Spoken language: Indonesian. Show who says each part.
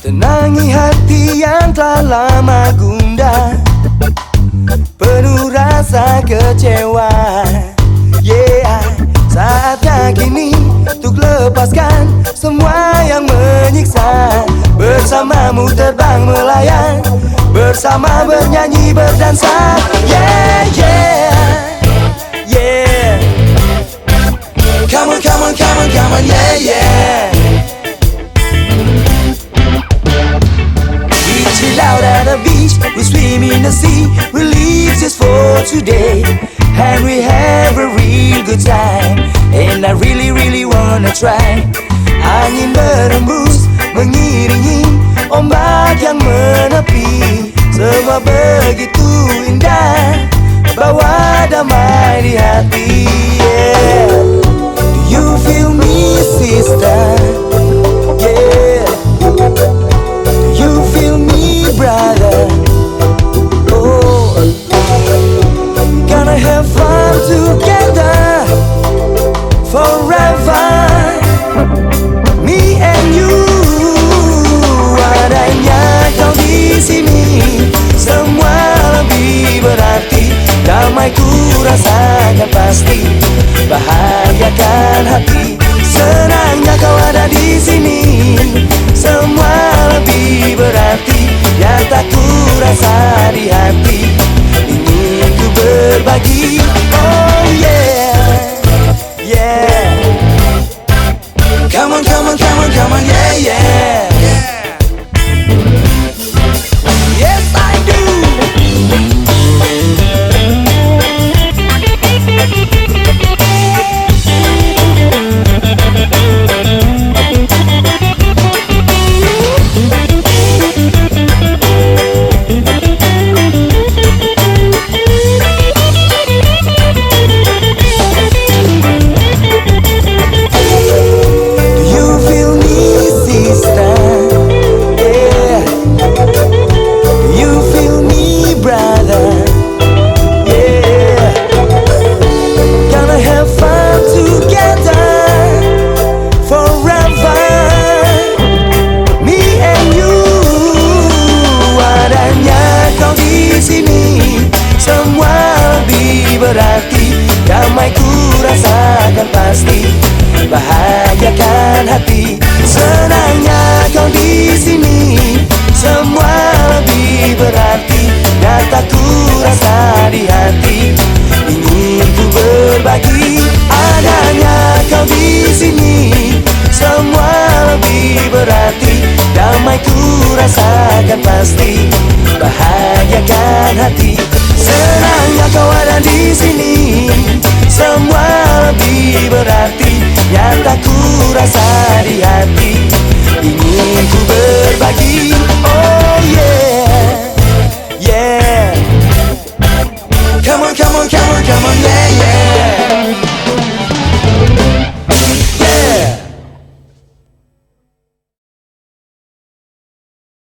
Speaker 1: Tenangi hati yang telah lama gundah. Penuh rasa kecewa. Yeah, saatnya kini Untuk lepaskan semua yang menyiksa. Bersamamu terbang melayang Bersama bernyanyi berdansa. Yeah, yeah Yeah. Come on, come on, come on, come on, yeah, yeah. We chill out at the beach, we swim in the sea, we live just for today, and we have a real good time. And I really wanna try. Angin berembus mengiringi ombak yang menepi, semua begitu indah, pasti, bahagiakan hati. Senangnya kau ada di sini, semua lebih berarti. Yang tak ku rasa di hati, plastic daqui.